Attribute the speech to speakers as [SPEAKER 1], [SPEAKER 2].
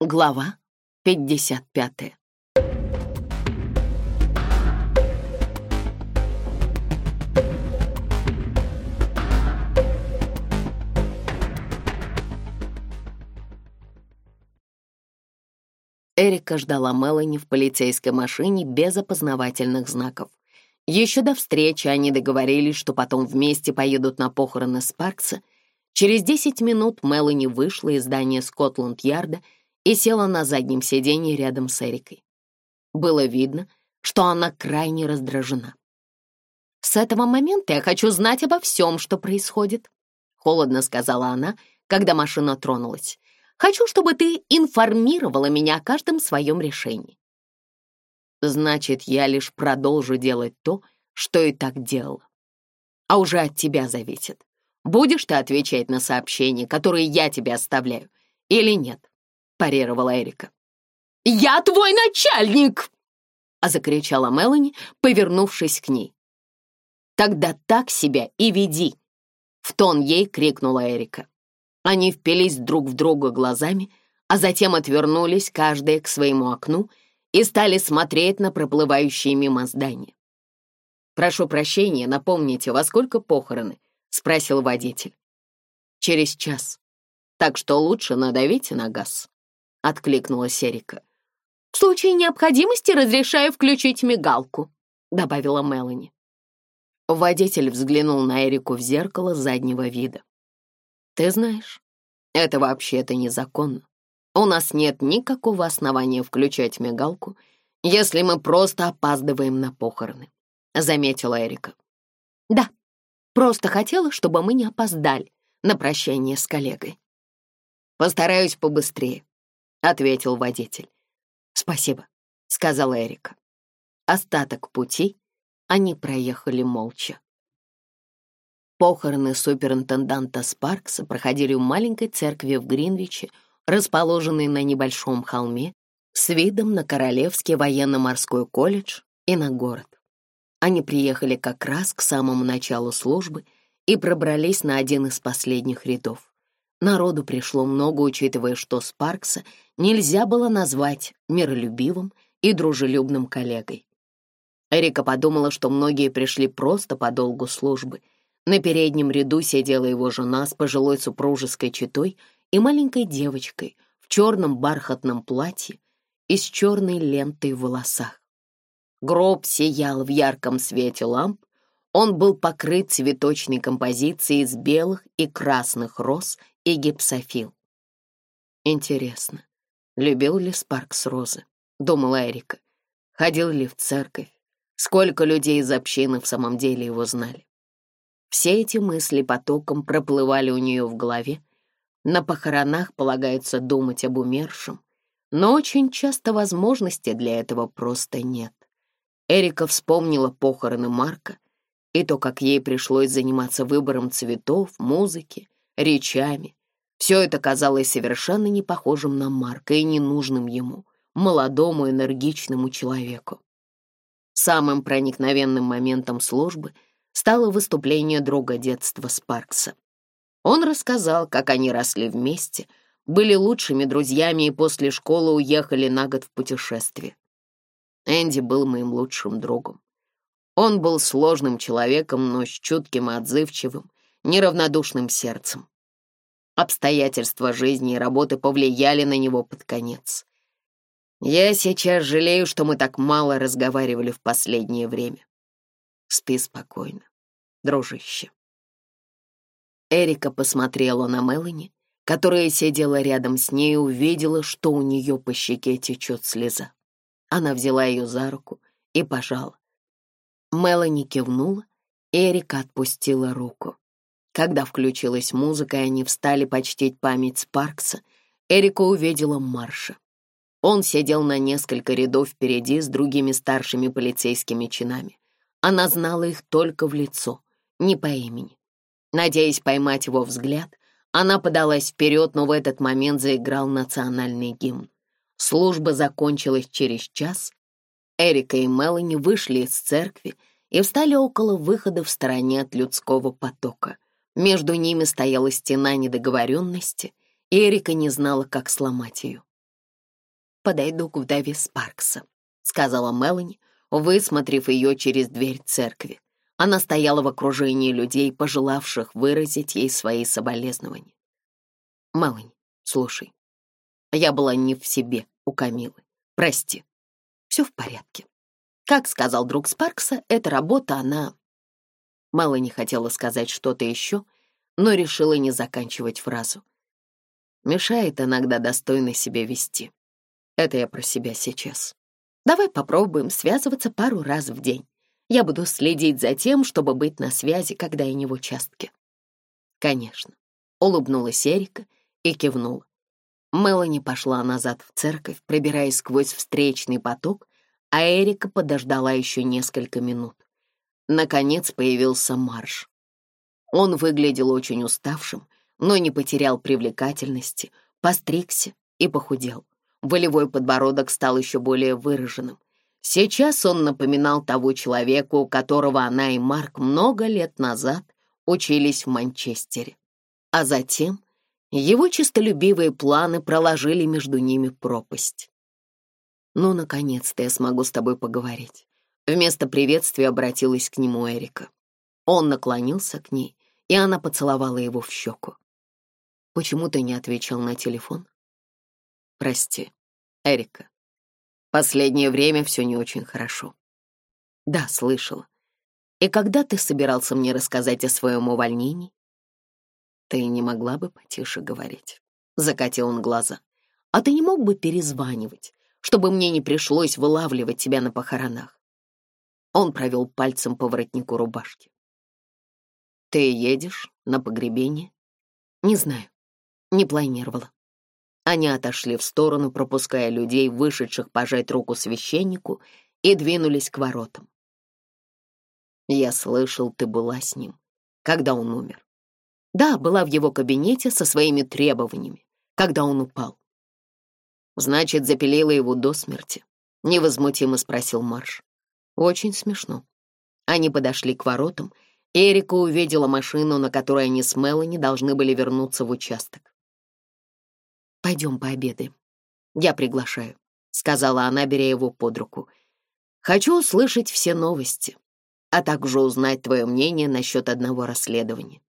[SPEAKER 1] Глава 55 Эрика ждала Мелани в полицейской машине без опознавательных знаков. Еще до встречи они договорились, что потом вместе поедут на похороны Спаркса. Через 10 минут Мелани вышла из здания Скотланд-Ярда — и села на заднем сиденье рядом с Эрикой. Было видно, что она крайне раздражена. «С этого момента я хочу знать обо всем, что происходит», — холодно сказала она, когда машина тронулась. «Хочу, чтобы ты информировала меня о каждом своем решении». «Значит, я лишь продолжу делать то, что и так делала. А уже от тебя зависит, будешь ты отвечать на сообщения, которые я тебе оставляю, или нет. — парировала Эрика. «Я твой начальник!» — а закричала Мелани, повернувшись к ней. «Тогда так себя и веди!» — в тон ей крикнула Эрика. Они впились друг в друга глазами, а затем отвернулись, каждая к своему окну, и стали смотреть на проплывающие мимо здания. «Прошу прощения, напомните, во сколько похороны?» — спросил водитель. «Через час. Так что лучше надавите на газ». — откликнулась Эрика. «В случае необходимости разрешаю включить мигалку», — добавила Мелани. Водитель взглянул на Эрику в зеркало заднего вида. «Ты знаешь, это вообще-то незаконно. У нас нет никакого основания включать мигалку, если мы просто опаздываем на похороны», — заметила Эрика. «Да, просто хотела, чтобы мы не опоздали на прощание с коллегой». «Постараюсь побыстрее», — ответил водитель. «Спасибо», — сказал Эрика. Остаток пути они проехали молча. Похороны суперинтенданта Спаркса проходили в маленькой церкви в Гринвиче, расположенной на небольшом холме, с видом на Королевский военно-морской колледж и на город. Они приехали как раз к самому началу службы и пробрались на один из последних рядов. Народу пришло много, учитывая, что Спаркса нельзя было назвать миролюбивым и дружелюбным коллегой. Эрика подумала, что многие пришли просто по долгу службы. На переднем ряду сидела его жена с пожилой супружеской четой и маленькой девочкой в черном бархатном платье и с черной лентой в волосах. Гроб сиял в ярком свете ламп, он был покрыт цветочной композицией из белых и красных роз и гипсофил. Интересно, любил ли Спаркс розы? Думала Эрика. Ходил ли в церковь? Сколько людей из общины в самом деле его знали? Все эти мысли потоком проплывали у нее в голове. На похоронах полагается думать об умершем, но очень часто возможности для этого просто нет. Эрика вспомнила похороны Марка, и то, как ей пришлось заниматься выбором цветов, музыки, речами. Все это казалось совершенно не похожим на Марка и ненужным ему, молодому энергичному человеку. Самым проникновенным моментом службы стало выступление друга детства Спаркса. Он рассказал, как они росли вместе, были лучшими друзьями и после школы уехали на год в путешествие. Энди был моим лучшим другом. Он был сложным человеком, но с чутким отзывчивым, неравнодушным сердцем. Обстоятельства жизни и работы повлияли на него под конец. Я сейчас жалею, что мы так мало разговаривали в последнее время. Спи спокойно, дружище. Эрика посмотрела на Мелани, которая сидела рядом с ней и увидела, что у нее по щеке течет слеза. Она взяла ее за руку и пожала. Мелани кивнула, Эрика отпустила руку. Когда включилась музыка, и они встали почтить память Спаркса, Эрика увидела Марша. Он сидел на несколько рядов впереди с другими старшими полицейскими чинами. Она знала их только в лицо, не по имени. Надеясь поймать его взгляд, она подалась вперед, но в этот момент заиграл национальный гимн. Служба закончилась через час, Эрика и Мелани вышли из церкви и встали около выхода в стороне от людского потока. Между ними стояла стена недоговоренности, и Эрика не знала, как сломать ее. «Подойду к вдове Спаркса», — сказала Мелани, высмотрев ее через дверь церкви. Она стояла в окружении людей, пожелавших выразить ей свои соболезнования. «Мелани, слушай, я была не в себе у Камилы. Прости все в порядке. Как сказал друг Спаркса, эта работа, она... Мало не хотела сказать что-то еще, но решила не заканчивать фразу. Мешает иногда достойно себя вести. Это я про себя сейчас. Давай попробуем связываться пару раз в день. Я буду следить за тем, чтобы быть на связи, когда я не в участке. Конечно. Улыбнулась Эрика и кивнула. Мелани пошла назад в церковь, пробираясь сквозь встречный поток, а Эрика подождала еще несколько минут. Наконец появился Марш. Он выглядел очень уставшим, но не потерял привлекательности, постригся и похудел. Волевой подбородок стал еще более выраженным. Сейчас он напоминал того человека, у которого она и Марк много лет назад учились в Манчестере. А затем его честолюбивые планы проложили между ними пропасть. «Ну, наконец-то я смогу с тобой поговорить». Вместо приветствия обратилась к нему Эрика. Он наклонился к ней, и она поцеловала его в щеку. «Почему ты не отвечал на телефон?» «Прости, Эрика. Последнее время все не очень хорошо». «Да, слышала. И когда ты собирался мне рассказать о своем увольнении?» Ты не могла бы потише говорить. Закатил он глаза. А ты не мог бы перезванивать, чтобы мне не пришлось вылавливать тебя на похоронах? Он провел пальцем по воротнику рубашки. Ты едешь на погребение? Не знаю. Не планировала. Они отошли в сторону, пропуская людей, вышедших пожать руку священнику, и двинулись к воротам. Я слышал, ты была с ним, когда он умер. Да, была в его кабинете со своими требованиями, когда он упал. «Значит, запилила его до смерти?» — невозмутимо спросил Марш. «Очень смешно». Они подошли к воротам, Эрика увидела машину, на которой они с Мелани должны были вернуться в участок. «Пойдем пообедаем. Я приглашаю», — сказала она, беря его под руку. «Хочу услышать все новости, а также узнать твое мнение насчет одного расследования».